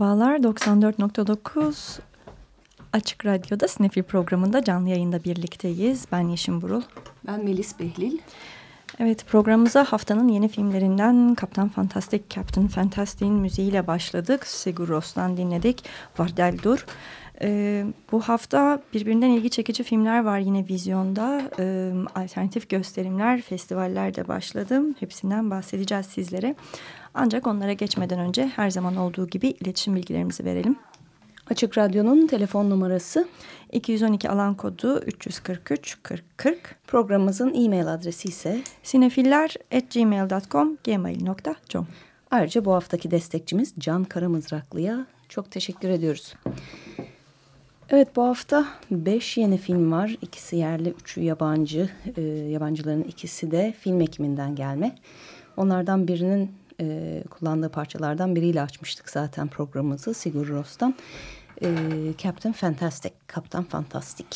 Merhabalar 94.9 Açık Radyo'da Sinefil programında canlı yayında birlikteyiz. Ben Yeşim Burul. Ben Melis Behlil. Evet programımıza haftanın yeni filmlerinden Kaptan Fantastic, Captain Fantastic'in müziğiyle başladık. Sigur Ros'tan dinledik. Vardel Dur. Ee, bu hafta birbirinden ilgi çekici filmler var yine vizyonda. Ee, alternatif gösterimler, festivaller de başladım. Hepsinden bahsedeceğiz sizlere. Ancak onlara geçmeden önce her zaman olduğu gibi iletişim bilgilerimizi verelim. Açık Radyo'nun telefon numarası 212 alan kodu 343 40 40. Programımızın e-mail adresi ise sinefiller.gmail.com gmail.com Ayrıca bu haftaki destekçimiz Can Karamızraklı'ya çok teşekkür ediyoruz. Evet bu hafta beş yeni film var. İkisi yerli, üçü yabancı. E, yabancıların ikisi de film ekiminden gelme. Onlardan birinin e, kullandığı parçalardan biriyle açmıştık zaten programımızı Sigur Ros'tan. E, Captain Fantastic, Kaptan Fantastic.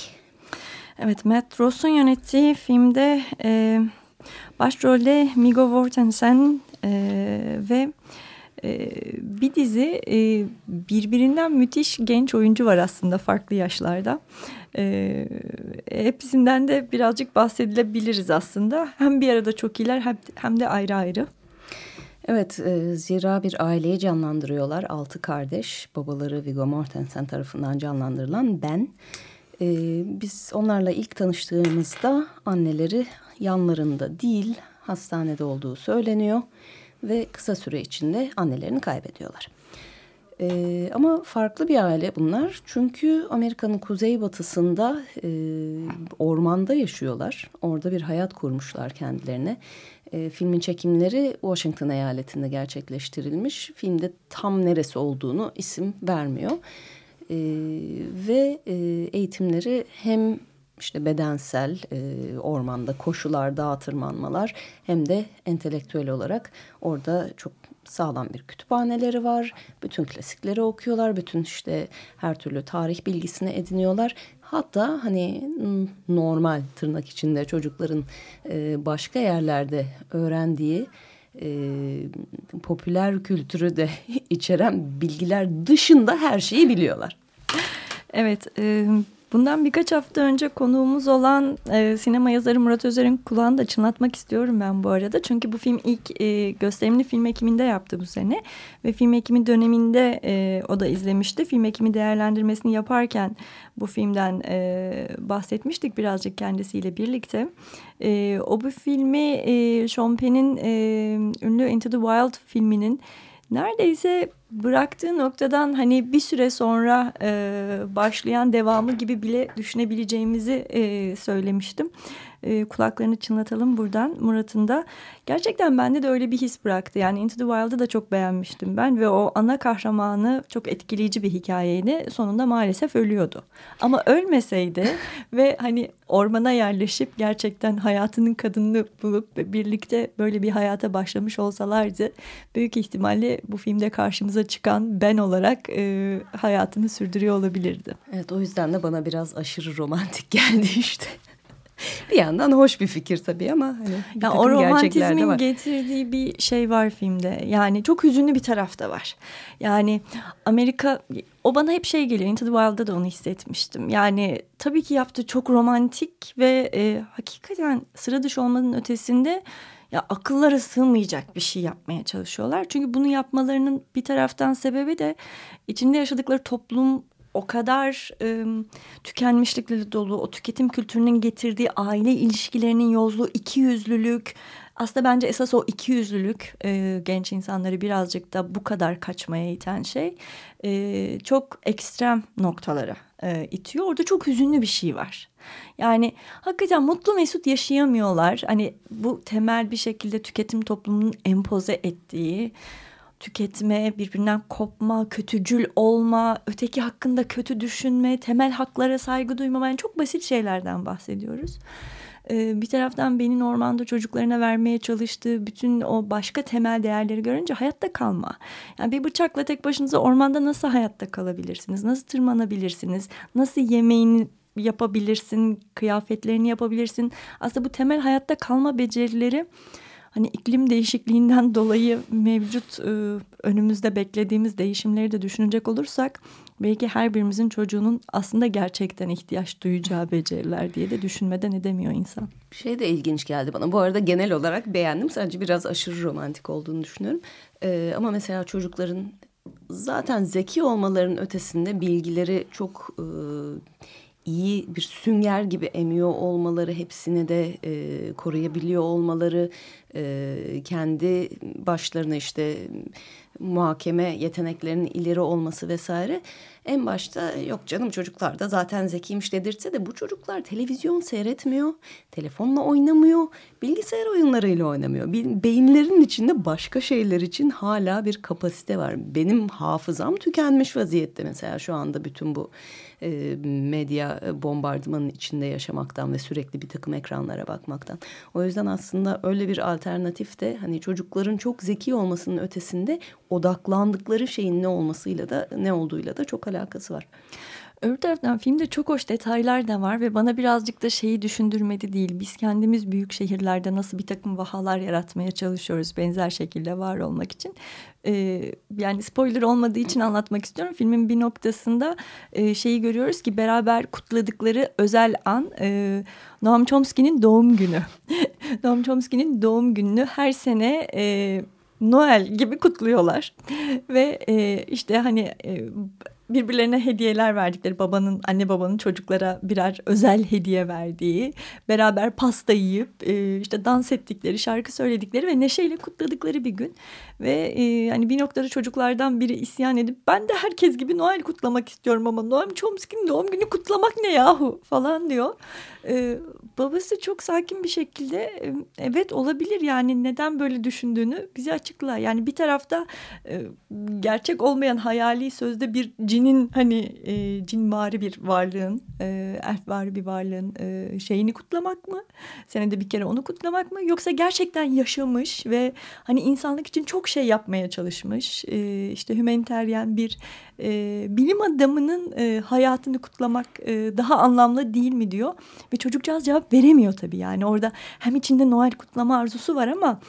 Evet Matt Ross'un yönettiği filmde e, başrolde Migo Mortensen e, ve e, bir dizi e, birbirinden müthiş genç oyuncu var aslında farklı yaşlarda. E, hepsinden de birazcık bahsedilebiliriz aslında. Hem bir arada çok iyiler hem de ayrı ayrı. Evet, e, zira bir aileyi canlandırıyorlar. Altı kardeş, babaları Viggo Mortensen tarafından canlandırılan Ben. E, biz onlarla ilk tanıştığımızda anneleri yanlarında değil, hastanede olduğu söyleniyor. Ve kısa süre içinde annelerini kaybediyorlar. Ee, ama farklı bir aile bunlar. Çünkü Amerika'nın kuzeybatısında e, ormanda yaşıyorlar. Orada bir hayat kurmuşlar kendilerine. E, filmin çekimleri Washington eyaletinde gerçekleştirilmiş. Filmde tam neresi olduğunu isim vermiyor. E, ve e, eğitimleri hem işte bedensel e, ormanda koşular, dağ tırmanmalar hem de entelektüel olarak orada çok sağlam bir kütüphaneleri var. Bütün klasikleri okuyorlar. Bütün işte her türlü tarih bilgisini ediniyorlar. Hatta hani normal tırnak içinde çocukların e, başka yerlerde öğrendiği e, popüler kültürü de içeren bilgiler dışında her şeyi biliyorlar. Evet, e, Bundan birkaç hafta önce konuğumuz olan e, sinema yazarı Murat Özer'in kulağını da çınlatmak istiyorum ben bu arada. Çünkü bu film ilk e, gösterimini film ekiminde yaptı bu sene. Ve film ekimi döneminde e, o da izlemişti. Film ekimi değerlendirmesini yaparken bu filmden e, bahsetmiştik birazcık kendisiyle birlikte. E, o bu filmi e, Sean Penn'in e, ünlü Into the Wild filminin neredeyse bıraktığı noktadan hani bir süre sonra e, başlayan devamı gibi bile düşünebileceğimizi e, söylemiştim e, kulaklarını çınlatalım buradan Murat'ın da. Gerçekten bende de öyle bir his bıraktı. Yani Into the Wild'ı da çok beğenmiştim ben ve o ana kahramanı çok etkileyici bir hikayeydi. Sonunda maalesef ölüyordu. Ama ölmeseydi ve hani ormana yerleşip gerçekten hayatının kadınını bulup birlikte böyle bir hayata başlamış olsalardı büyük ihtimalle bu filmde karşımıza çıkan ben olarak e, hayatını sürdürüyor olabilirdi. Evet o yüzden de bana biraz aşırı romantik geldi işte bir yandan hoş bir fikir tabii ama hani ya o romantizmin getirdiği bir şey var filmde. Yani çok hüzünlü bir taraf da var. Yani Amerika o bana hep şey geliyor. Into the Wild'da da onu hissetmiştim. Yani tabii ki yaptığı çok romantik ve e, hakikaten sıra dışı olmanın ötesinde ya akıllara sığmayacak bir şey yapmaya çalışıyorlar. Çünkü bunu yapmalarının bir taraftan sebebi de içinde yaşadıkları toplum o kadar e, tükenmişlikle dolu, o tüketim kültürünün getirdiği aile ilişkilerinin yozluğu, ikiyüzlülük. Aslında bence esas o ikiyüzlülük e, genç insanları birazcık da bu kadar kaçmaya iten şey. E, çok ekstrem noktalara e, itiyor. Orada çok hüzünlü bir şey var. Yani hakikaten mutlu mesut yaşayamıyorlar. Hani bu temel bir şekilde tüketim toplumunun empoze ettiği tüketme, birbirinden kopma, kötücül olma, öteki hakkında kötü düşünme, temel haklara saygı duymama yani çok basit şeylerden bahsediyoruz. Ee, bir taraftan benim ormanda çocuklarına vermeye çalıştığı bütün o başka temel değerleri görünce hayatta kalma. Yani bir bıçakla tek başınıza ormanda nasıl hayatta kalabilirsiniz? Nasıl tırmanabilirsiniz? Nasıl yemeğini yapabilirsin? Kıyafetlerini yapabilirsin? Aslında bu temel hayatta kalma becerileri hani iklim değişikliğinden dolayı mevcut e, önümüzde beklediğimiz değişimleri de düşünecek olursak belki her birimizin çocuğunun aslında gerçekten ihtiyaç duyacağı beceriler diye de düşünmeden edemiyor insan. Şey de ilginç geldi bana. Bu arada genel olarak beğendim. Sadece biraz aşırı romantik olduğunu düşünüyorum. Ee, ama mesela çocukların zaten zeki olmaların ötesinde bilgileri çok e, iyi bir sünger gibi emiyor olmaları, hepsini de e, koruyabiliyor olmaları, e, kendi başlarına işte muhakeme yeteneklerinin ileri olması vesaire en başta yok canım çocuklar da zaten zekiymiş dedirtse de bu çocuklar televizyon seyretmiyor, telefonla oynamıyor, bilgisayar oyunlarıyla oynamıyor. Beyinlerin içinde başka şeyler için hala bir kapasite var. Benim hafızam tükenmiş vaziyette mesela şu anda bütün bu e, medya bombardımanın içinde yaşamaktan ve sürekli bir takım ekranlara bakmaktan. O yüzden aslında öyle bir alternatif de hani çocukların çok zeki olmasının ötesinde odaklandıkları şeyin ne olmasıyla da ne olduğuyla da çok alakası var. Öbür taraftan filmde çok hoş detaylar da var ve bana birazcık da şeyi düşündürmedi değil. Biz kendimiz büyük şehirlerde nasıl bir takım vahalar yaratmaya çalışıyoruz benzer şekilde var olmak için. Ee, yani spoiler olmadığı için anlatmak istiyorum. Filmin bir noktasında e, şeyi görüyoruz ki beraber kutladıkları özel an e, Noam Chomsky'nin doğum günü. Noam Chomsky'nin doğum gününü her sene... E, Noel gibi kutluyorlar ve e, işte hani e, birbirlerine hediyeler verdikleri babanın anne babanın çocuklara birer özel hediye verdiği beraber pasta yiyip e, işte dans ettikleri şarkı söyledikleri ve neşeyle kutladıkları bir gün ve e, hani bir noktada çocuklardan biri isyan edip ben de herkes gibi Noel kutlamak istiyorum ama Noam Chomsky'nin doğum günü kutlamak ne yahu falan diyor. Babası çok sakin bir şekilde evet olabilir yani neden böyle düşündüğünü bize açıkla. Yani bir tarafta gerçek olmayan hayali sözde bir cinin hani e, cinvari bir varlığın e, elfvari bir varlığın şeyini kutlamak mı? Senede bir kere onu kutlamak mı? Yoksa gerçekten yaşamış ve hani insanlık için çok şey yapmaya çalışmış. E, işte hümaniteryen bir e, bilim adamının e, hayatını kutlamak e, daha anlamlı değil mi diyor. Ve çocukcağız cevap veremiyor tabii yani orada hem içinde Noel kutlama arzusu var ama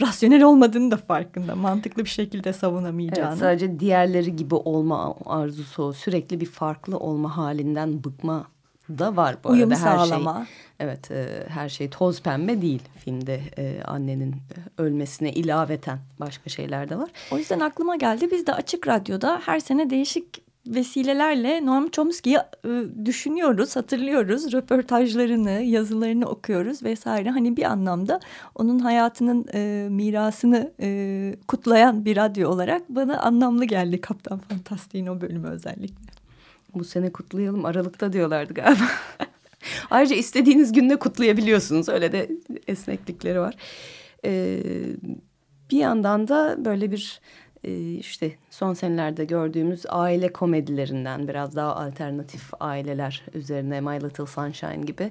rasyonel olmadığını da farkında. Mantıklı bir şekilde savunamayacağını. Evet, sadece diğerleri gibi olma arzusu, sürekli bir farklı olma halinden bıkma da var bu Uyum arada. sağlama. Her şey, evet e, her şey toz pembe değil filmde e, annenin ölmesine ilaveten başka şeyler de var. O yüzden aklıma geldi biz de Açık Radyo'da her sene değişik vesilelerle Noam Chomsky'yi e, düşünüyoruz, hatırlıyoruz. Röportajlarını, yazılarını okuyoruz vesaire. Hani bir anlamda onun hayatının e, mirasını e, kutlayan bir radyo olarak bana anlamlı geldi Kaptan Fantastik'in o bölümü özellikle. Bu sene kutlayalım Aralık'ta diyorlardı galiba. Ayrıca istediğiniz günde kutlayabiliyorsunuz. Öyle de esneklikleri var. Ee, bir yandan da böyle bir e, işte son senelerde gördüğümüz aile komedilerinden biraz daha alternatif aileler üzerine My Little Sunshine gibi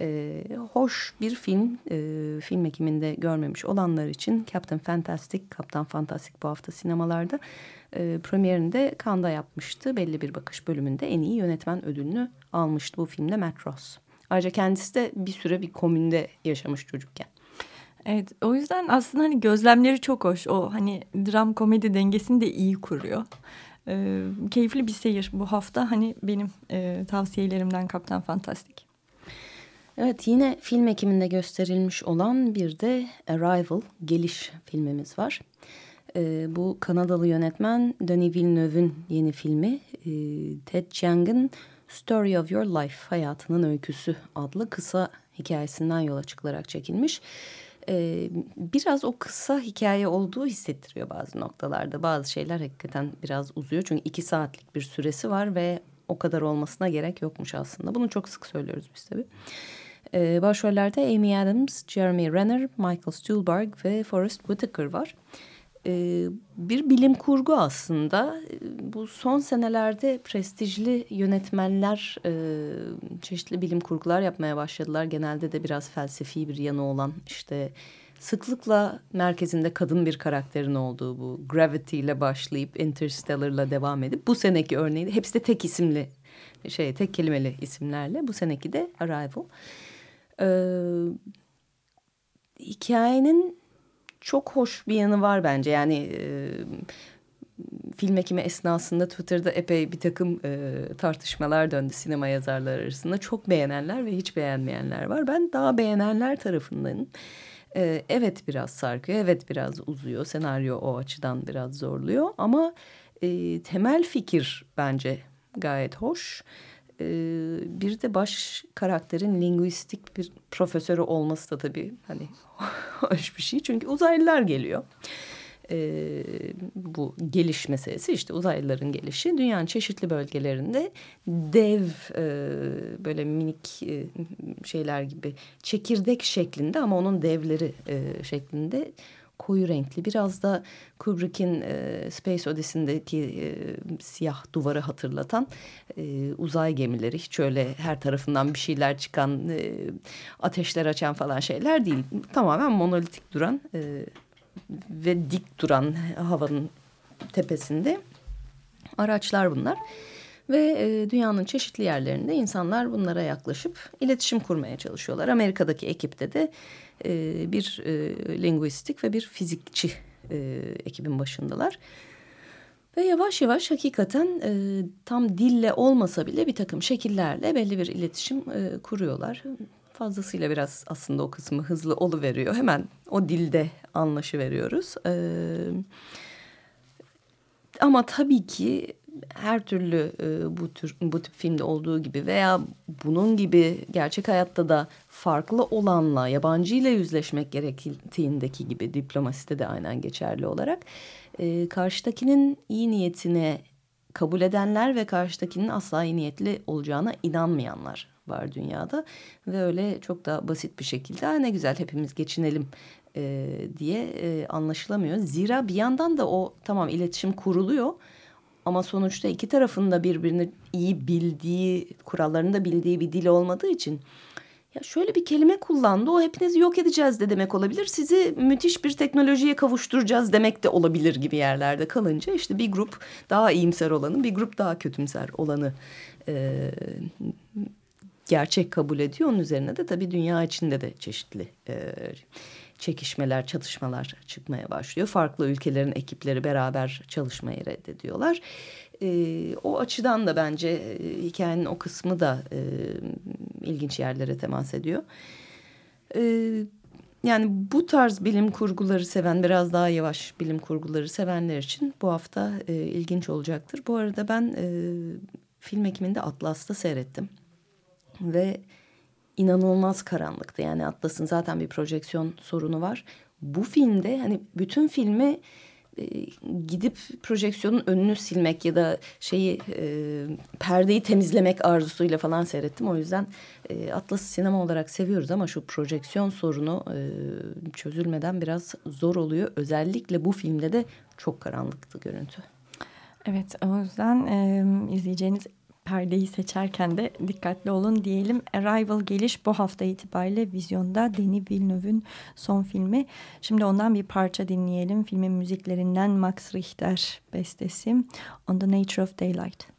e, hoş bir film. E, film ekiminde görmemiş olanlar için Captain Fantastic, Kaptan Fantastic bu hafta sinemalarda e, premierinde Kanda yapmıştı. Belli bir bakış bölümünde en iyi yönetmen ödülünü almıştı bu filmde Matt Ross. Ayrıca kendisi de bir süre bir komünde yaşamış çocukken. Evet o yüzden aslında hani gözlemleri çok hoş. O hani dram komedi dengesini de iyi kuruyor. Ee, keyifli bir seyir bu hafta hani benim e, tavsiyelerimden Kaptan Fantastik. Evet yine film ekiminde gösterilmiş olan bir de Arrival geliş filmimiz var. Ee, bu Kanadalı yönetmen Denis Villeneuve'ün yeni filmi e, Ted Chiang'ın Story of Your Life Hayatının Öyküsü adlı kısa hikayesinden yola çıkılarak çekilmiş e, biraz o kısa hikaye olduğu hissettiriyor bazı noktalarda. Bazı şeyler hakikaten biraz uzuyor. Çünkü iki saatlik bir süresi var ve o kadar olmasına gerek yokmuş aslında. Bunu çok sık söylüyoruz biz tabii. Ee, başrollerde Amy Adams, Jeremy Renner, Michael Stuhlbarg ve Forrest Whitaker var. Ee, bir bilim kurgu aslında. Bu son senelerde prestijli yönetmenler e, çeşitli bilim kurgular yapmaya başladılar. Genelde de biraz felsefi bir yanı olan işte sıklıkla merkezinde kadın bir karakterin olduğu bu Gravity ile başlayıp Interstellar'la devam edip bu seneki örneği hepsi de tek isimli şey tek kelimeli isimlerle bu seneki de Arrival. Ee, hikayenin çok hoş bir yanı var bence. Yani e, film ekimi esnasında Twitter'da epey bir takım e, tartışmalar döndü sinema yazarları arasında. Çok beğenenler ve hiç beğenmeyenler var. Ben daha beğenenler tarafındanım. E, evet biraz sarkıyor, evet biraz uzuyor. Senaryo o açıdan biraz zorluyor. Ama e, temel fikir bence gayet hoş. E, bir de baş karakterin linguistik bir profesörü olması da tabii hani hoş bir şey. Çünkü uzaylılar geliyor e, bu geliş meselesi işte uzaylıların gelişi dünyanın çeşitli bölgelerinde dev e, böyle minik e, şeyler gibi çekirdek şeklinde ama onun devleri e, şeklinde koyu renkli biraz da Kubrick'in e, Space Odyssey'deki e, siyah duvarı hatırlatan e, uzay gemileri hiç öyle her tarafından bir şeyler çıkan e, ateşler açan falan şeyler değil tamamen monolitik duran e, ve dik duran havanın tepesinde araçlar bunlar. Ve e, dünyanın çeşitli yerlerinde insanlar bunlara yaklaşıp iletişim kurmaya çalışıyorlar. Amerika'daki ekipte de e, bir e, linguistik ve bir fizikçi e, ekibin başındalar. Ve yavaş yavaş hakikaten e, tam dille olmasa bile bir takım şekillerle belli bir iletişim e, kuruyorlar fazlasıyla biraz aslında o kısmı hızlı oluveriyor. Hemen o dilde anlaşıveriyoruz. Ee, ama tabii ki her türlü e, bu tür bu tip filmde olduğu gibi veya bunun gibi gerçek hayatta da farklı olanla yabancı ile yüzleşmek gerektiğindeki gibi diplomaside de aynen geçerli olarak e, karşıdakinin iyi niyetine kabul edenler ve karşıdakinin asla iyi niyetli olacağına inanmayanlar var dünyada. Ve öyle çok da basit bir şekilde ne güzel hepimiz geçinelim e, diye e, anlaşılamıyor. Zira bir yandan da o tamam iletişim kuruluyor. Ama sonuçta iki tarafın da birbirini iyi bildiği, kurallarını da bildiği bir dil olmadığı için... Ya şöyle bir kelime kullandı o hepinizi yok edeceğiz de demek olabilir. Sizi müthiş bir teknolojiye kavuşturacağız demek de olabilir gibi yerlerde kalınca işte bir grup daha iyimser olanı bir grup daha kötümser olanı e, gerçek kabul ediyor. Onun üzerine de tabii dünya içinde de çeşitli e, çekişmeler, çatışmalar çıkmaya başlıyor. Farklı ülkelerin ekipleri beraber çalışmayı reddediyorlar. E, o açıdan da bence e, hikayenin o kısmı da e, ilginç yerlere temas ediyor. E, yani bu tarz bilim kurguları seven, biraz daha yavaş bilim kurguları sevenler için bu hafta e, ilginç olacaktır. Bu arada ben e, film ekiminde Atlas'ta seyrettim ve inanılmaz karanlıktı. Yani Atlas'ın zaten bir projeksiyon sorunu var. Bu filmde hani bütün filmi e, gidip projeksiyonun önünü silmek ya da şeyi e, perdeyi temizlemek arzusuyla falan seyrettim. O yüzden e, Atlas'ı sinema olarak seviyoruz ama şu projeksiyon sorunu e, çözülmeden biraz zor oluyor. Özellikle bu filmde de çok karanlıktı görüntü. Evet o yüzden e, izleyeceğiniz perdeyi seçerken de dikkatli olun diyelim. Arrival geliş bu hafta itibariyle vizyonda Denis Villeneuve'ün son filmi. Şimdi ondan bir parça dinleyelim. Filmin müziklerinden Max Richter bestesi On the Nature of Daylight.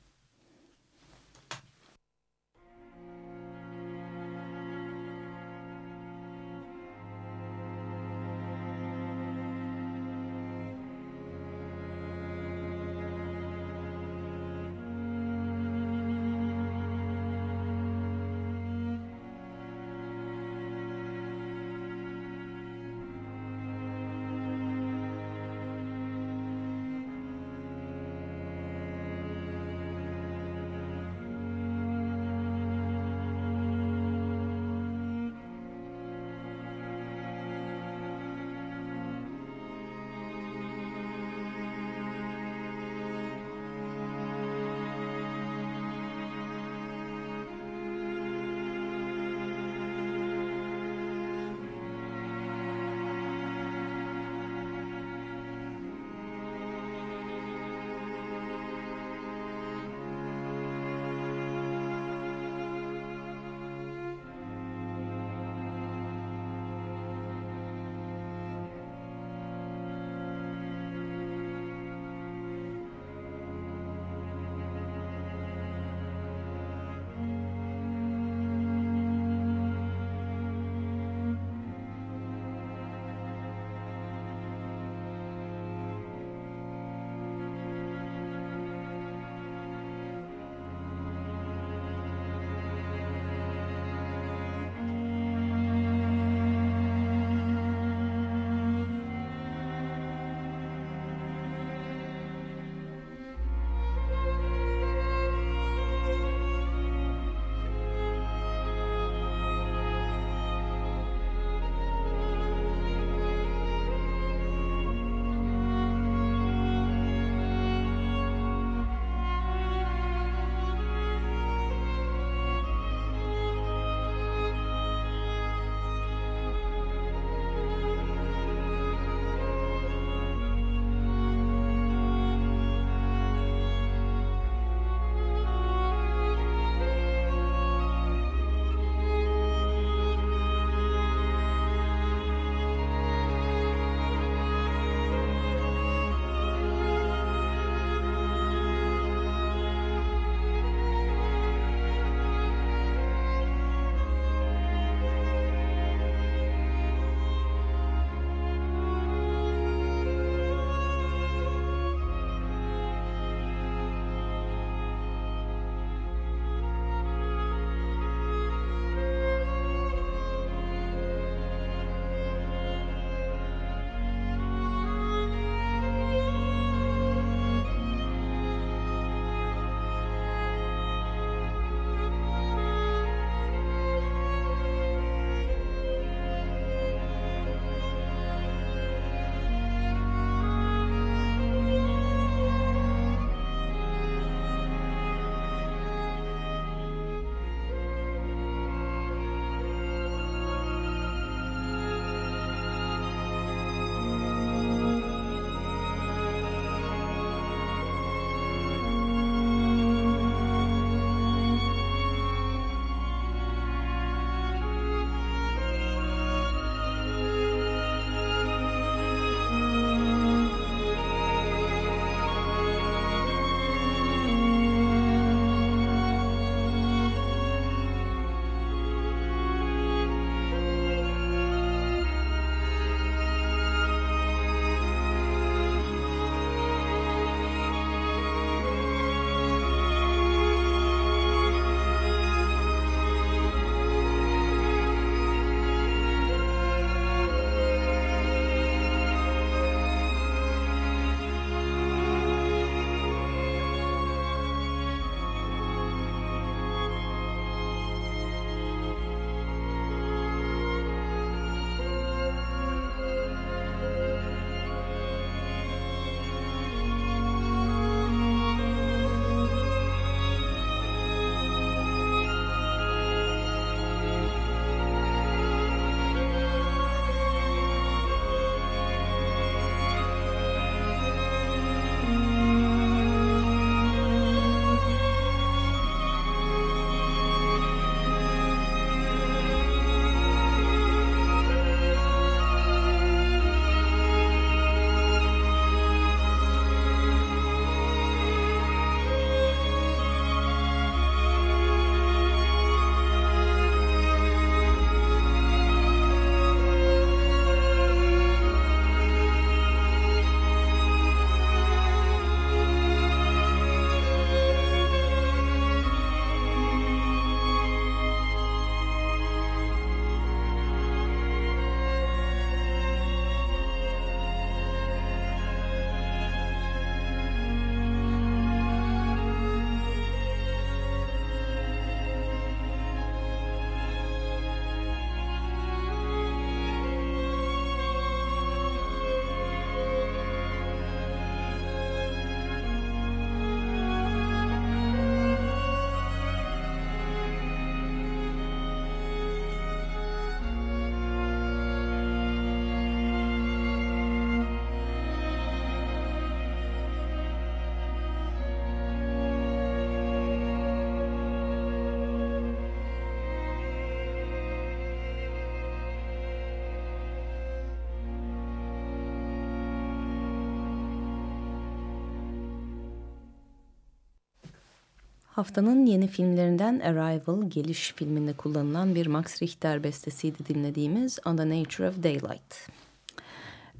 Haftanın yeni filmlerinden Arrival, Geliş filminde kullanılan bir Max Richter bestesiydi dinlediğimiz On the Nature of Daylight.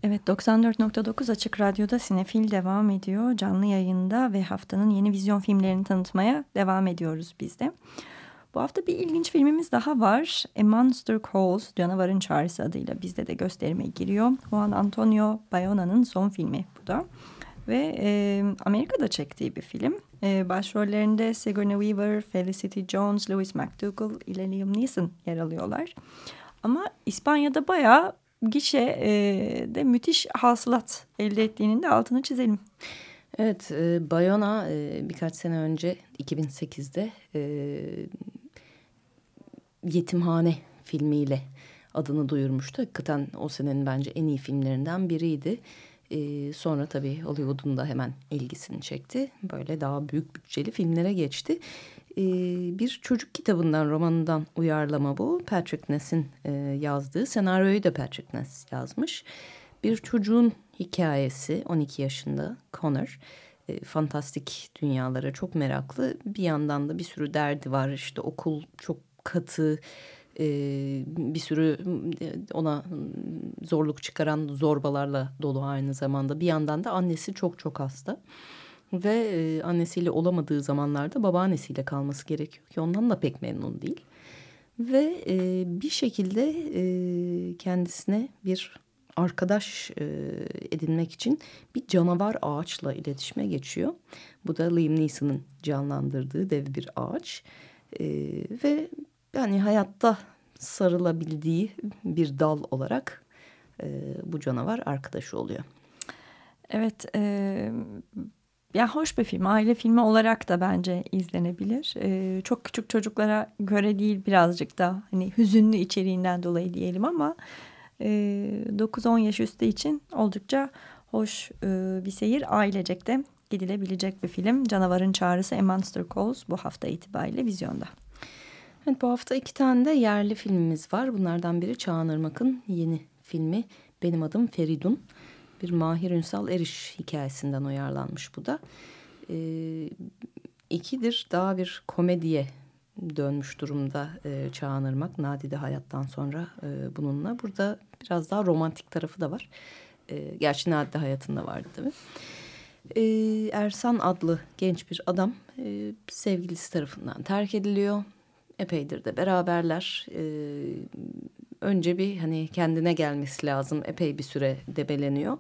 Evet 94.9 Açık Radyo'da Sinefil devam ediyor. Canlı yayında ve haftanın yeni vizyon filmlerini tanıtmaya devam ediyoruz biz de. Bu hafta bir ilginç filmimiz daha var. A Monster Calls, Canavarın Çağrısı adıyla bizde de gösterime giriyor. Juan Antonio Bayona'nın son filmi bu da. Ve e, Amerika'da çektiği bir film. E, başrollerinde Sigourney Weaver, Felicity Jones, Louis McDougall ile Liam Neeson yer alıyorlar. Ama İspanya'da bayağı gişe e, de müthiş hasılat elde ettiğinin de altını çizelim. Evet, e, Bayona e, birkaç sene önce 2008'de e, Yetimhane filmiyle adını duyurmuştu. Hakikaten o senenin bence en iyi filmlerinden biriydi. Ee, sonra tabii Hollywood'un da hemen ilgisini çekti. Böyle daha büyük bütçeli filmlere geçti. Ee, bir çocuk kitabından, romanından uyarlama bu. Patrick Ness'in e, yazdığı. Senaryoyu da Patrick Ness yazmış. Bir çocuğun hikayesi 12 yaşında Connor. E, fantastik dünyalara çok meraklı. Bir yandan da bir sürü derdi var. İşte okul çok katı bir sürü ona zorluk çıkaran zorbalarla dolu aynı zamanda. Bir yandan da annesi çok çok hasta. Ve annesiyle olamadığı zamanlarda babaannesiyle kalması gerekiyor ki ondan da pek memnun değil. Ve bir şekilde kendisine bir arkadaş edinmek için bir canavar ağaçla iletişime geçiyor. Bu da Liam Neeson'ın canlandırdığı dev bir ağaç. Ve yani hayatta sarılabildiği bir dal olarak e, bu canavar arkadaşı oluyor. Evet, e, ya hoş bir film, aile filmi olarak da bence izlenebilir. E, çok küçük çocuklara göre değil birazcık da hani hüzünlü içeriğinden dolayı diyelim ama e, 9-10 yaş üstü için oldukça hoş e, bir seyir ailecek de gidilebilecek bir film. Canavarın Çağrısı A Monster Calls bu hafta itibariyle vizyonda. Evet bu hafta iki tane de yerli filmimiz var. Bunlardan biri Çağan Irmak'ın yeni filmi Benim Adım Feridun. Bir Mahir Ünsal Eriş hikayesinden uyarlanmış bu da. Ee, ikidir daha bir komediye dönmüş durumda e, Çağan Irmak. Nadide hayattan sonra e, bununla. Burada biraz daha romantik tarafı da var. E, gerçi Nadide hayatında vardı tabii. E, Ersan adlı genç bir adam e, sevgilisi tarafından terk ediliyor epeydir de beraberler. Ee, önce bir hani kendine gelmesi lazım. Epey bir süre debeleniyor.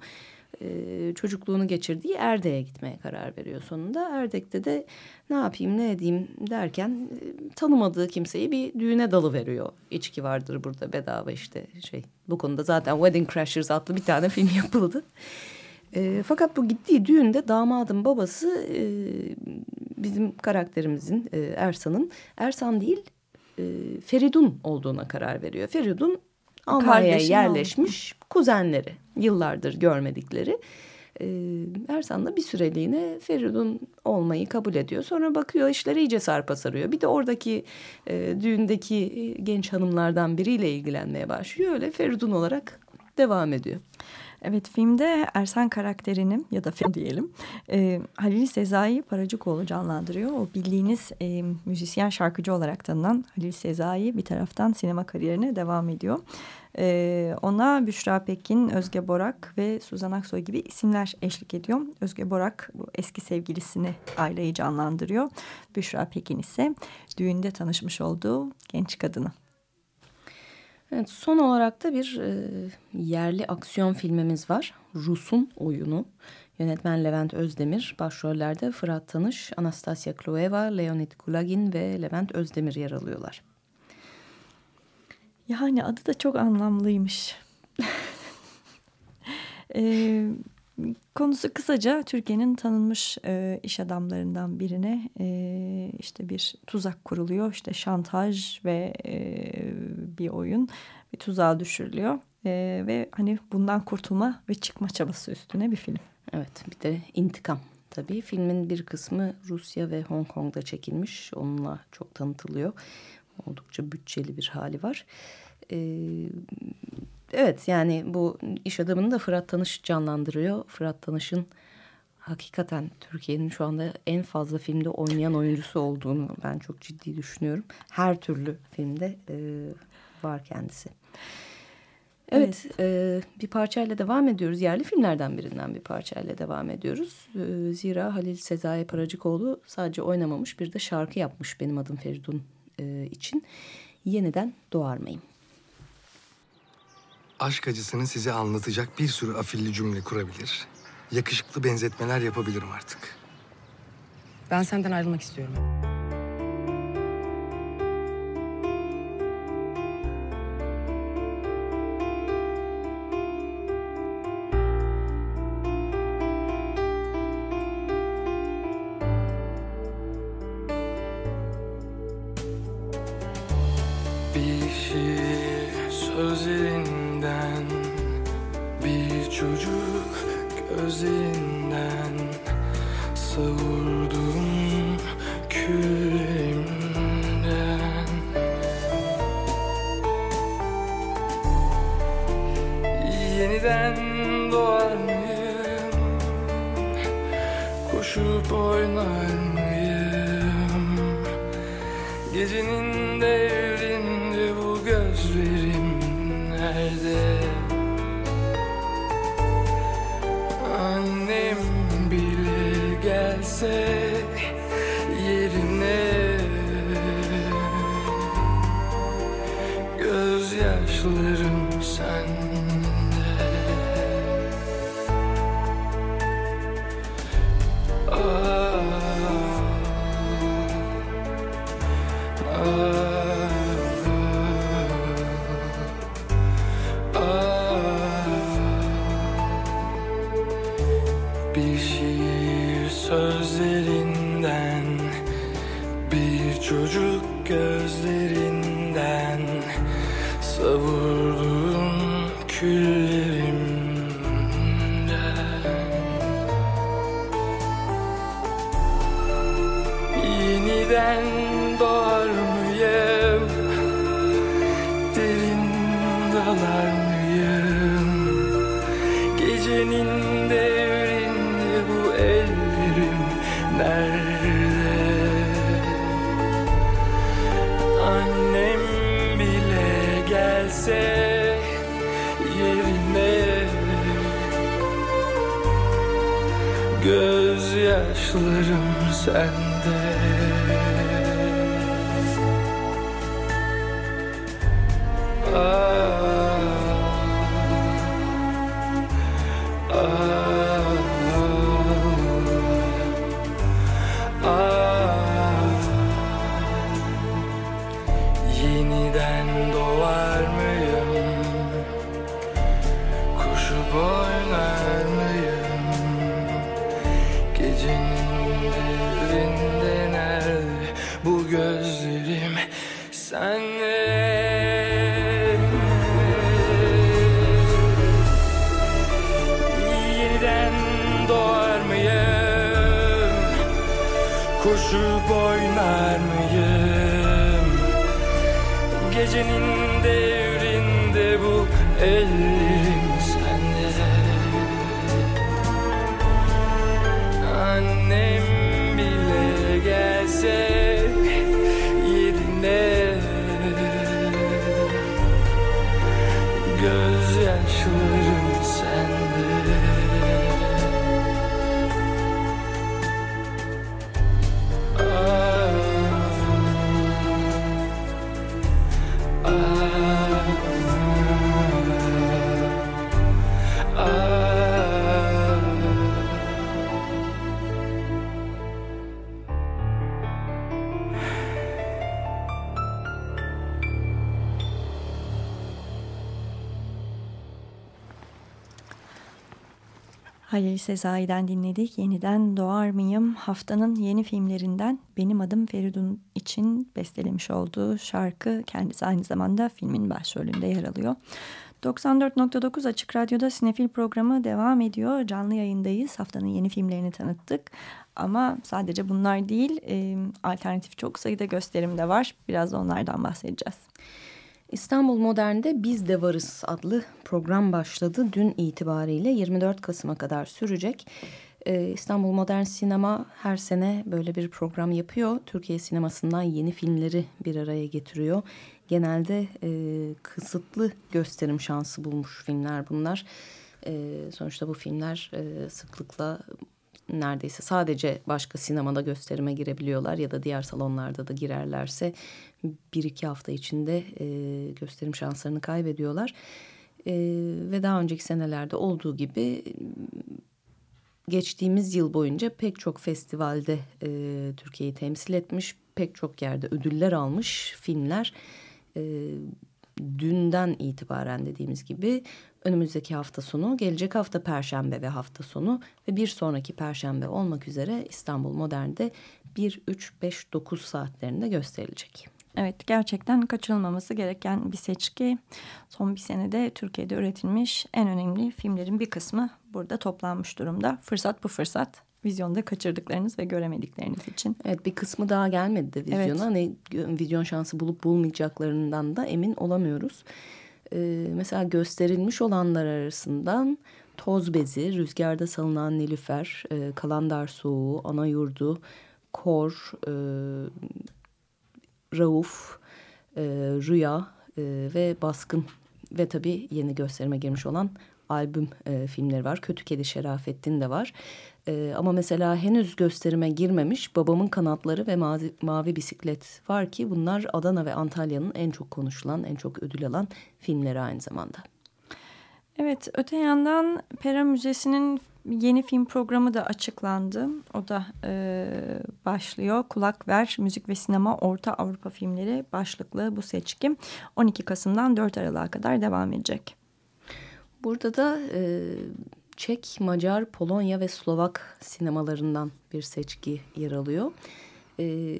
Ee, çocukluğunu geçirdiği Erdek'e gitmeye karar veriyor sonunda. Erdek'te de ne yapayım ne edeyim derken e, tanımadığı kimseyi bir düğüne dalı veriyor. İçki vardır burada bedava işte şey. Bu konuda zaten Wedding Crashers adlı bir tane film yapıldı. E, fakat bu gittiği düğünde damadın babası e, bizim karakterimizin e, Ersan'ın Ersan değil e, Feridun olduğuna karar veriyor. Feridun Almanya'ya yerleşmiş oldu. kuzenleri yıllardır görmedikleri. E, Ersan da bir süreliğine Feridun olmayı kabul ediyor. Sonra bakıyor işler iyice sarpa sarıyor. Bir de oradaki e, düğündeki genç hanımlardan biriyle ilgilenmeye başlıyor. Öyle Feridun olarak devam ediyor. Evet filmde Ersan karakterini ya da film diyelim e, Halil Sezai Paracıkoğlu canlandırıyor. O bildiğiniz e, müzisyen şarkıcı olarak tanınan Halil Sezai bir taraftan sinema kariyerine devam ediyor. E, ona Büşra Pekin, Özge Borak ve Suzan Aksoy gibi isimler eşlik ediyor. Özge Borak bu eski sevgilisini aileyi canlandırıyor. Büşra Pekin ise düğünde tanışmış olduğu genç kadını. Evet, son olarak da bir e, yerli aksiyon filmimiz var. Rus'un oyunu. Yönetmen Levent Özdemir. Başrollerde Fırat Tanış, Anastasia Kloeva, Leonid Gulagin ve Levent Özdemir yer alıyorlar. Yani adı da çok anlamlıymış. ee, Konusu kısaca Türkiye'nin tanınmış e, iş adamlarından birine e, işte bir tuzak kuruluyor. İşte şantaj ve e, bir oyun bir tuzağa düşürülüyor. E, ve hani bundan kurtulma ve çıkma çabası üstüne bir film. Evet bir de intikam tabii. Filmin bir kısmı Rusya ve Hong Kong'da çekilmiş. Onunla çok tanıtılıyor. Oldukça bütçeli bir hali var. Ee, evet yani bu iş adamını da Fırat Tanış canlandırıyor. Fırat Tanış'ın hakikaten Türkiye'nin şu anda en fazla filmde oynayan oyuncusu olduğunu ben çok ciddi düşünüyorum. Her türlü filmde e, var kendisi. Evet, evet. E, bir parçayla devam ediyoruz. Yerli filmlerden birinden bir parçayla devam ediyoruz. E, zira Halil Sezai Paracıkoğlu sadece oynamamış bir de şarkı yapmış benim adım Feridun e, için. Yeniden doğarmayayım. Aşk acısını size anlatacak bir sürü afilli cümle kurabilir. Yakışıklı benzetmeler yapabilirim artık. Ben senden ayrılmak istiyorum. music Gözyaşlarım sende Halil Sezai'den dinledik. Yeniden Doğar Mıyım? Haftanın yeni filmlerinden Benim Adım Feridun için bestelemiş olduğu şarkı kendisi aynı zamanda filmin başrolünde yer alıyor. 94.9 Açık Radyo'da Sinefil programı devam ediyor. Canlı yayındayız. Haftanın yeni filmlerini tanıttık. Ama sadece bunlar değil, alternatif çok sayıda gösterim de var. Biraz da onlardan bahsedeceğiz. İstanbul Modern'de Biz de Varız adlı program başladı. Dün itibariyle 24 Kasım'a kadar sürecek. Ee, İstanbul Modern Sinema her sene böyle bir program yapıyor. Türkiye sinemasından yeni filmleri bir araya getiriyor. Genelde e, kısıtlı gösterim şansı bulmuş filmler bunlar. E, sonuçta bu filmler e, sıklıkla neredeyse sadece başka sinemada gösterime girebiliyorlar ya da diğer salonlarda da girerlerse bir iki hafta içinde e, gösterim şanslarını kaybediyorlar. E, ve daha önceki senelerde olduğu gibi geçtiğimiz yıl boyunca pek çok festivalde e, Türkiye'yi temsil etmiş, pek çok yerde ödüller almış filmler e, dünden itibaren dediğimiz gibi önümüzdeki hafta sonu, gelecek hafta perşembe ve hafta sonu ve bir sonraki perşembe olmak üzere İstanbul Modern'de 1, 3, 5, 9 saatlerinde gösterilecek. Evet gerçekten kaçırılmaması gereken bir seçki. Son bir senede Türkiye'de üretilmiş en önemli filmlerin bir kısmı burada toplanmış durumda. Fırsat bu fırsat. Vizyonda kaçırdıklarınız ve göremedikleriniz için. Evet bir kısmı daha gelmedi de vizyona. Evet. Hani vizyon şansı bulup bulmayacaklarından da emin olamıyoruz. Ee, mesela gösterilmiş olanlar arasından Toz Bezi, Rüzgarda Salınan Nilüfer, e, Kalandar Soğuğu, Ana Yurdu, Kor, e, Rauf, e, Rüya e, ve Baskın ve tabii yeni gösterime girmiş olan albüm e, filmleri var. Kötü Kedi Şerafettin de var. E, ama mesela henüz gösterime girmemiş Babamın Kanatları ve Mavi, Mavi Bisiklet var ki bunlar Adana ve Antalya'nın en çok konuşulan, en çok ödül alan filmleri aynı zamanda. Evet, öte yandan Pera Müzesi'nin yeni film programı da açıklandı. O da e, başlıyor. Kulak Ver Müzik ve Sinema Orta Avrupa Filmleri başlıklı bu seçkim 12 Kasım'dan 4 Aralık'a kadar devam edecek. Burada da e, Çek, Macar, Polonya ve Slovak sinemalarından bir seçki yer alıyor. Ee,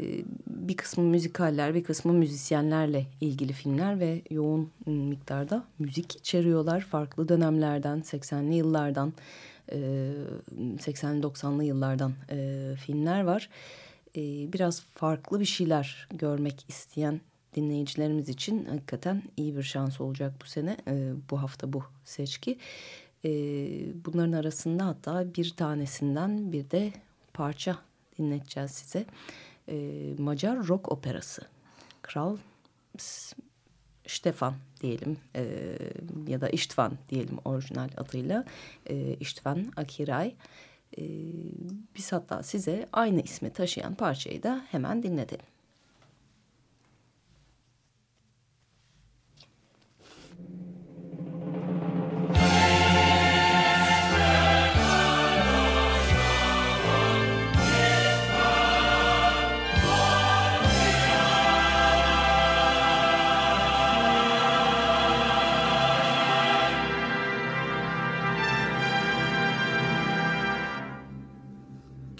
bir kısmı müzikaller, bir kısmı müzisyenlerle ilgili filmler ve yoğun miktarda müzik içeriyorlar. Farklı dönemlerden, 80'li yıllardan, 80'li 90'lı yıllardan e, filmler var. E, biraz farklı bir şeyler görmek isteyen dinleyicilerimiz için hakikaten iyi bir şans olacak bu sene. E, bu hafta bu seçki. E, bunların arasında hatta bir tanesinden bir de parça dinleteceğiz size. E, Macar rock operası. Kral Stefan diyelim e, ya da İştvan diyelim orijinal adıyla e, İştvan Akiray. E, biz hatta size aynı ismi taşıyan parçayı da hemen dinletelim.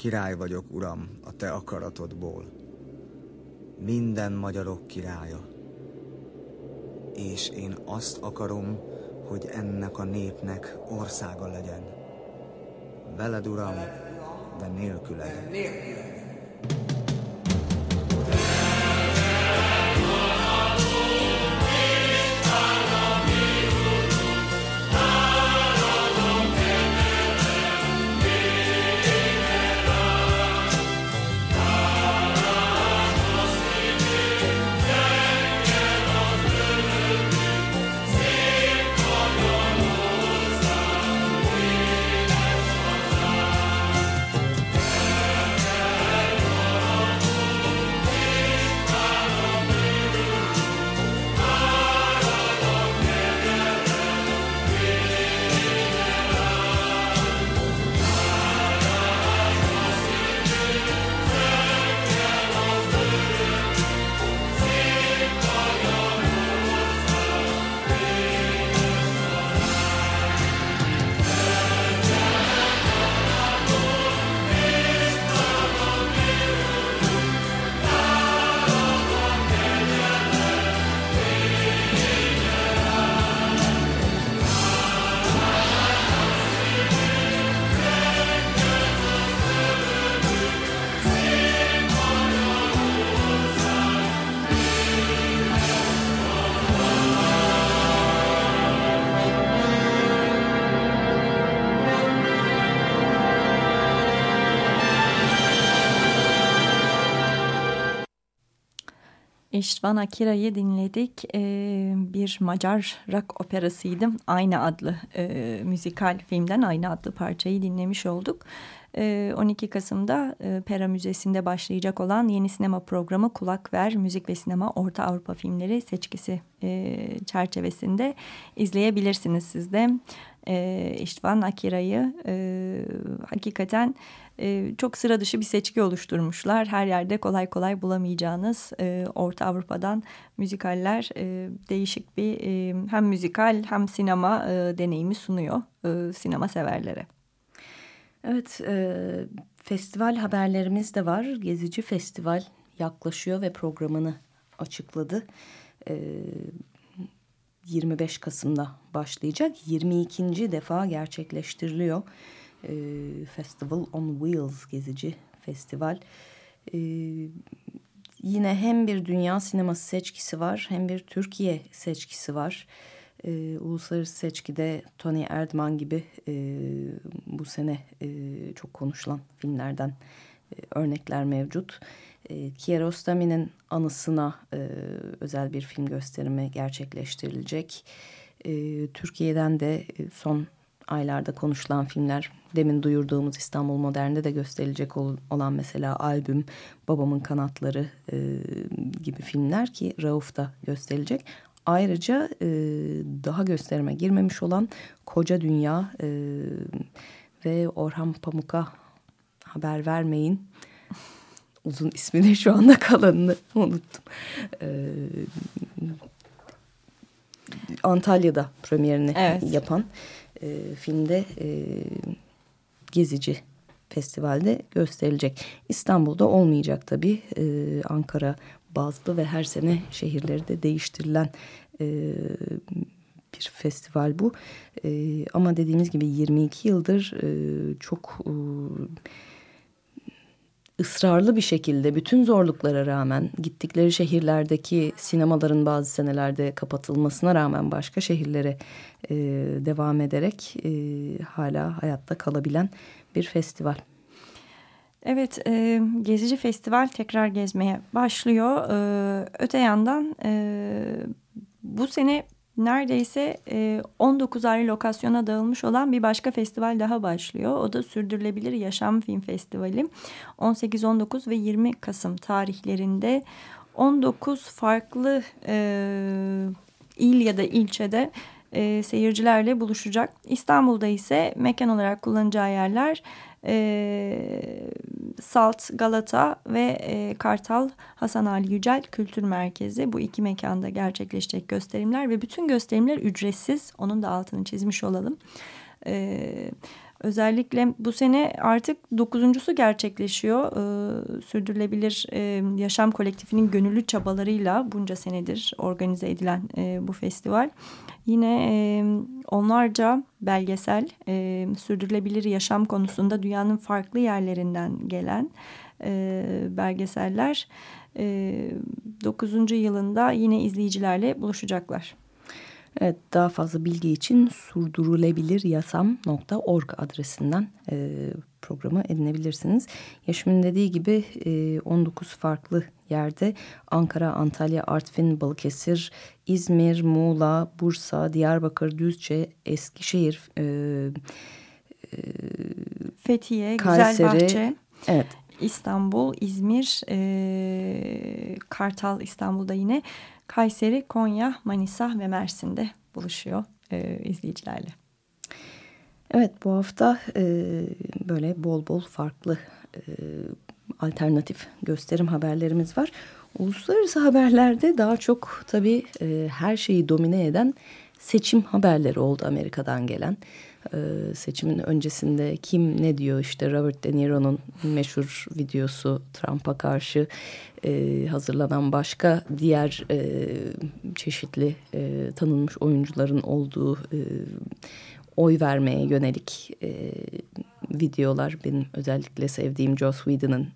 Király vagyok, uram, a te akaratodból. Minden magyarok királya. És én azt akarom, hogy ennek a népnek országa legyen. Veled, uram, de nélküled. De nélküled. Istvan Akira'yı dinledik. Ee, bir Macar rock operasıydı. Aynı adlı e, müzikal filmden aynı adlı parçayı dinlemiş olduk. 12 ee, Kasım'da e, Pera Müzesi'nde başlayacak olan yeni sinema programı Kulak Ver Müzik ve Sinema Orta Avrupa Filmleri seçkisi e, çerçevesinde izleyebilirsiniz siz de. E, İştvan Akira'yı hakikaten çok sıra dışı bir seçki oluşturmuşlar. Her yerde kolay kolay bulamayacağınız Orta Avrupa'dan müzikaller değişik bir hem müzikal hem sinema deneyimi sunuyor sinema severlere. Evet, e, festival haberlerimiz de var. Gezici Festival yaklaşıyor ve programını açıkladı. E, 25 Kasım'da başlayacak. 22. defa gerçekleştiriliyor. E, Festival on Wheels Gezici Festival. E, yine hem bir dünya sineması seçkisi var hem bir Türkiye seçkisi var e, uluslararası seçkide Tony Erdman gibi e, bu sene e, çok konuşulan filmlerden e, örnekler mevcut. E, Kiarostami'nin anısına e, özel bir film gösterimi gerçekleştirilecek. E, Türkiye'den de e, son aylarda konuşulan filmler demin duyurduğumuz İstanbul Modern'de de gösterilecek olan mesela albüm Babamın Kanatları e, gibi filmler ki Rauf'ta gösterilecek. Ayrıca e, daha gösterime girmemiş olan Koca Dünya e, ve Orhan Pamuk'a haber vermeyin. Uzun ismini şu anda kalanını unuttum. E, Antalya'da premierini evet. yapan e, filmde e, Gezici Festival'de gösterilecek. İstanbul'da olmayacak tabii. E, Ankara bazlı ve her sene şehirleri de değiştirilen e, bir festival bu. E, ama dediğimiz gibi 22 yıldır e, çok e, ısrarlı bir şekilde bütün zorluklara rağmen gittikleri şehirlerdeki sinemaların bazı senelerde kapatılmasına rağmen başka şehirlere e, devam ederek e, hala hayatta kalabilen bir festival. Evet, e, Gezici Festival tekrar gezmeye başlıyor. E, öte yandan e, bu sene neredeyse e, 19 ayrı lokasyona dağılmış olan bir başka festival daha başlıyor. O da Sürdürülebilir Yaşam Film Festivali. 18, 19 ve 20 Kasım tarihlerinde 19 farklı e, il ya da ilçede e, seyircilerle buluşacak. İstanbul'da ise mekan olarak kullanacağı yerler e, Salt Galata ve e, Kartal Hasan Ali Yücel Kültür Merkezi bu iki mekanda gerçekleşecek gösterimler ve bütün gösterimler ücretsiz. Onun da altını çizmiş olalım. Evet. Özellikle bu sene artık dokuzuncusu gerçekleşiyor. Ee, Sürdürülebilir e, Yaşam Kolektifinin gönüllü çabalarıyla bunca senedir organize edilen e, bu festival. Yine e, onlarca belgesel e, sürdürülebilir yaşam konusunda dünyanın farklı yerlerinden gelen e, belgeseller e, 9. yılında yine izleyicilerle buluşacaklar. Evet daha fazla bilgi için surdurulabiliryasam.org adresinden e, programı edinebilirsiniz. Yaşımın dediği gibi e, 19 farklı yerde Ankara, Antalya, Artvin, Balıkesir, İzmir, Muğla, Bursa, Diyarbakır, Düzce, Eskişehir, e, e, Fethiye, Kayseri, Güzelbahçe. Evet. İstanbul, İzmir, e, Kartal İstanbul'da yine Kayseri, Konya, Manisa ve Mersin'de buluşuyor e, izleyicilerle. Evet bu hafta e, böyle bol bol farklı e, alternatif gösterim haberlerimiz var. Uluslararası haberlerde daha çok tabii e, her şeyi domine eden seçim haberleri oldu Amerika'dan gelen. Seçimin öncesinde kim ne diyor? İşte Robert De Niro'nun meşhur videosu Trump'a karşı e, hazırlanan başka diğer e, çeşitli e, tanınmış oyuncuların olduğu e, oy vermeye yönelik e, videolar. Benim özellikle sevdiğim Joss Whedon'ın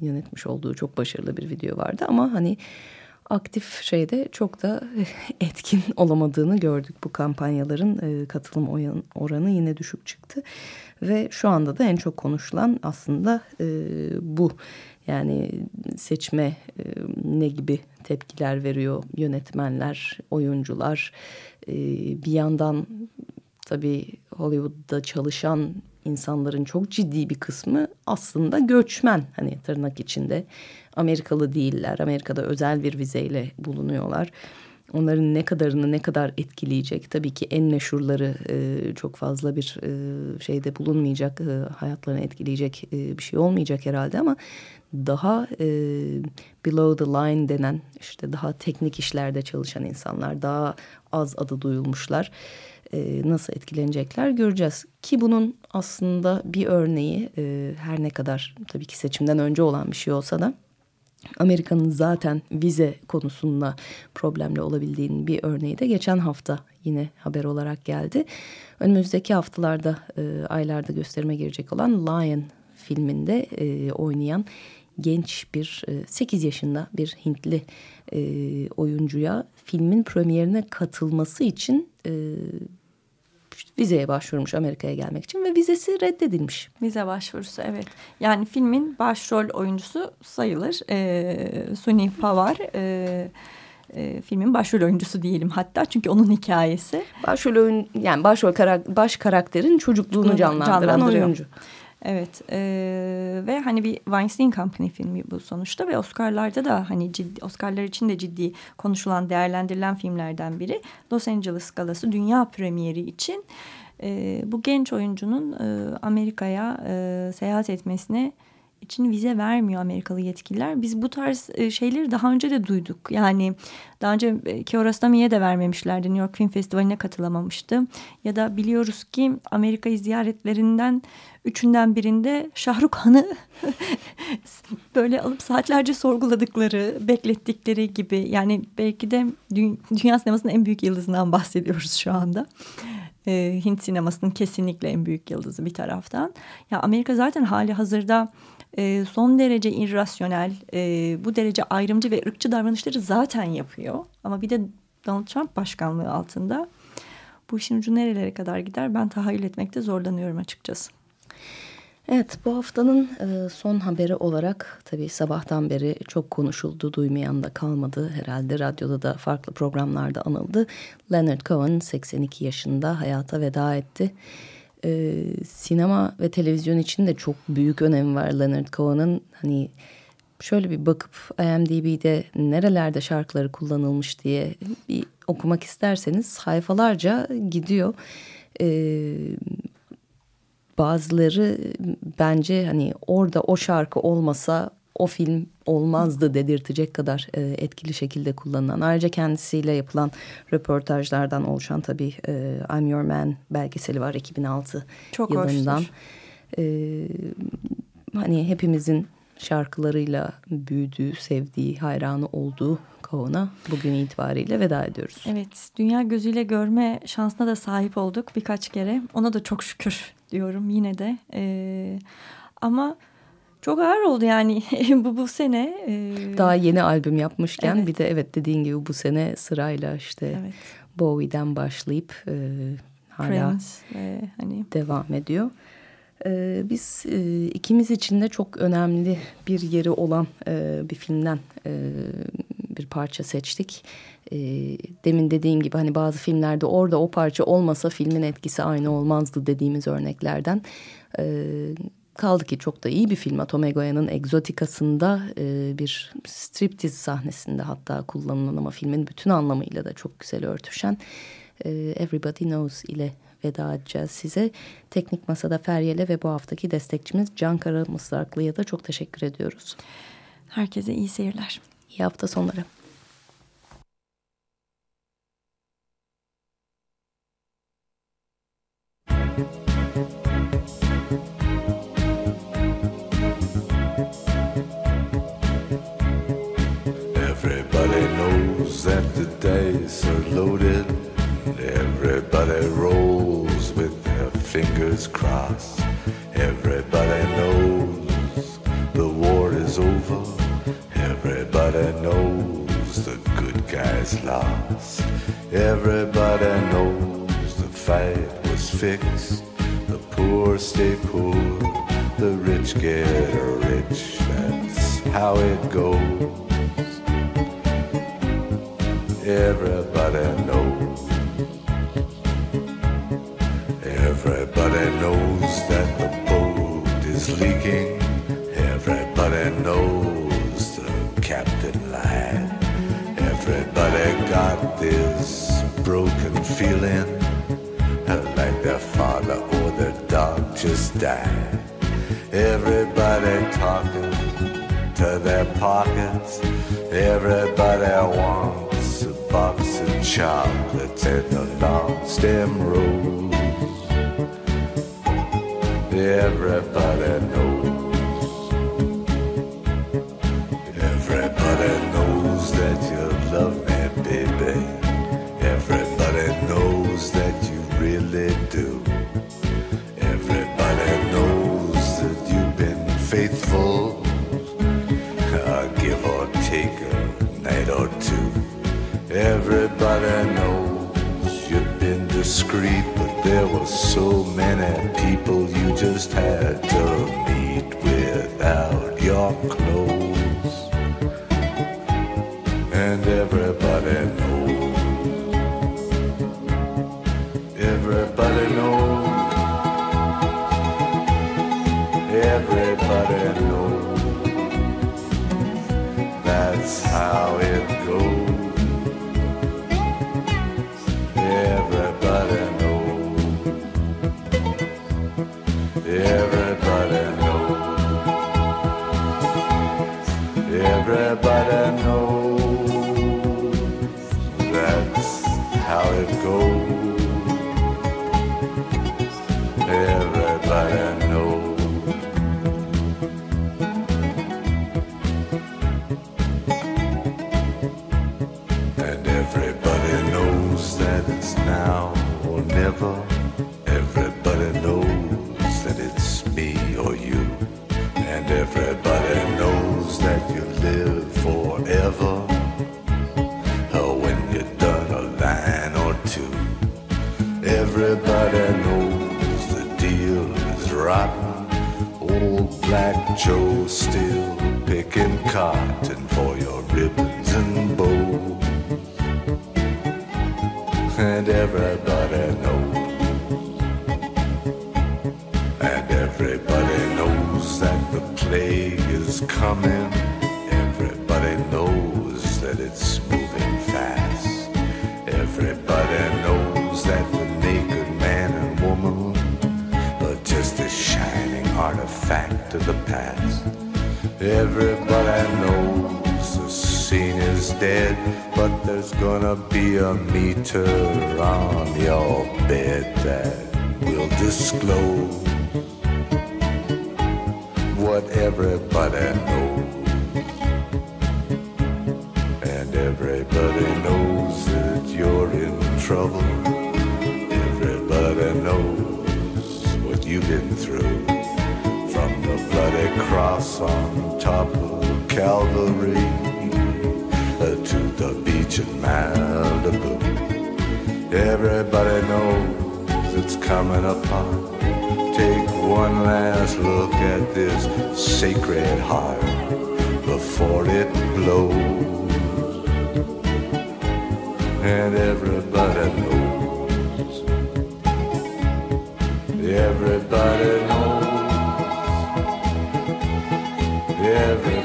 yönetmiş olduğu çok başarılı bir video vardı. Ama hani aktif şeyde çok da etkin olamadığını gördük. Bu kampanyaların e, katılım oranı yine düşük çıktı. Ve şu anda da en çok konuşulan aslında e, bu. Yani seçme e, ne gibi tepkiler veriyor yönetmenler, oyuncular. E, bir yandan tabii Hollywood'da çalışan insanların çok ciddi bir kısmı aslında göçmen hani tırnak içinde Amerikalı değiller. Amerika'da özel bir vizeyle bulunuyorlar. Onların ne kadarını ne kadar etkileyecek tabii ki en meşhurları e, çok fazla bir e, şeyde bulunmayacak e, hayatlarını etkileyecek e, bir şey olmayacak herhalde ama daha e, below the line denen işte daha teknik işlerde çalışan insanlar daha az adı duyulmuşlar nasıl etkilenecekler göreceğiz. Ki bunun aslında bir örneği e, her ne kadar tabii ki seçimden önce olan bir şey olsa da Amerika'nın zaten vize konusunda problemli olabildiğinin bir örneği de geçen hafta yine haber olarak geldi. Önümüzdeki haftalarda e, aylarda gösterime girecek olan Lion filminde e, oynayan genç bir e, 8 yaşında bir Hintli e, oyuncuya filmin premierine katılması için e, vizeye başvurmuş Amerika'ya gelmek için ve vizesi reddedilmiş. Vize başvurusu evet. Yani filmin başrol oyuncusu sayılır. E, Suni Pavar e, e, filmin başrol oyuncusu diyelim hatta çünkü onun hikayesi. Başrol oyun yani başrol karak baş karakterin çocukluğunu canlandıran oyuncu. Evet e, ve hani bir Weinstein Company filmi bu sonuçta ve Oscar'larda da hani ciddi Oscar'lar için de ciddi konuşulan değerlendirilen filmlerden biri. Los Angeles Galası dünya premieri için e, bu genç oyuncunun e, Amerika'ya e, seyahat etmesine için vize vermiyor Amerikalı yetkililer. Biz bu tarz e, şeyleri daha önce de duyduk. Yani daha önce e, Kiarostami'ye de vermemişlerdi. New York Film Festivali'ne katılamamıştı. Ya da biliyoruz ki Amerika'yı ziyaretlerinden üçünden birinde Şahrukh Han'ı böyle alıp saatlerce sorguladıkları, beklettikleri gibi. Yani belki de dünya sinemasının en büyük yıldızından bahsediyoruz şu anda. Hint sinemasının kesinlikle en büyük yıldızı bir taraftan. Ya Amerika zaten hali hazırda e, son derece irrasyonel, e, bu derece ayrımcı ve ırkçı davranışları zaten yapıyor. Ama bir de Donald Trump başkanlığı altında bu işin ucu nerelere kadar gider ben tahayyül etmekte zorlanıyorum açıkçası. Evet bu haftanın e, son haberi olarak tabii sabahtan beri çok konuşuldu duymayan da kalmadı herhalde radyoda da farklı programlarda anıldı. Leonard Cohen 82 yaşında hayata veda etti e, sinema ve televizyon için de çok büyük önemi var Leonard Cohen'ın. Hani şöyle bir bakıp IMDb'de nerelerde şarkıları kullanılmış diye bir okumak isterseniz sayfalarca gidiyor. Ee, bazıları bence hani orada o şarkı olmasa o film olmazdı dedirtecek kadar e, etkili şekilde kullanılan. Ayrıca kendisiyle yapılan röportajlardan oluşan tabii e, I'm Your Man belgeseli var 2006 Çok yılından. E, hani hepimizin şarkılarıyla büyüdüğü, sevdiği, hayranı olduğu Kaon'a bugün itibariyle veda ediyoruz. Evet, dünya gözüyle görme şansına da sahip olduk birkaç kere. Ona da çok şükür diyorum yine de. Ee, ama çok ağır oldu yani bu bu sene. E... Daha yeni albüm yapmışken evet. bir de evet dediğin gibi bu sene sırayla işte evet. Bowie'den başlayıp e, hala Prince, e, hani... devam ediyor. E, biz e, ikimiz için de çok önemli bir yeri olan e, bir filmden e, bir parça seçtik. E, demin dediğim gibi hani bazı filmlerde orada o parça olmasa filmin etkisi aynı olmazdı dediğimiz örneklerden. E, Kaldı ki çok da iyi bir film. Atom Egoya'nın Exotikası'nda e, bir striptiz sahnesinde hatta kullanılan ama filmin bütün anlamıyla da çok güzel örtüşen e, Everybody Knows ile veda edeceğiz size. Teknik Masada Feryal'e ve bu haftaki destekçimiz Can Kara Mısraklı'ya da çok teşekkür ediyoruz. Herkese iyi seyirler. İyi hafta sonları. fingers Everybody knows the war is over. Everybody knows the good guys lost. Everybody knows the fight was fixed. The poor stay poor, the rich get rich. That's how it goes. Everybody knows. Captain lied. Everybody got this broken feeling like their father or their dog just died. Everybody talking to their pockets. Everybody wants a box of chocolates and a long stem rose. Everybody knows. Everybody knows you've been discreet, but there were so many people you just had to meet without your clothes. And everybody knows. Everybody knows. Everybody knows. That's how it goes. Or never. Everybody knows that it's me or you. And everybody knows that you live forever. Or when you're done a line or two. Everybody knows the deal is rotten. Old Black Joe still picking cotton for your ribbons and bows. And everybody plague is coming. Everybody knows that it's moving fast. Everybody knows that the naked man and woman are just a shining artifact of the past. Everybody knows the scene is dead, but there's gonna be a meter on your bed that will disclose heart before it blows. And everybody knows. Everybody knows. Everybody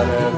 Everybody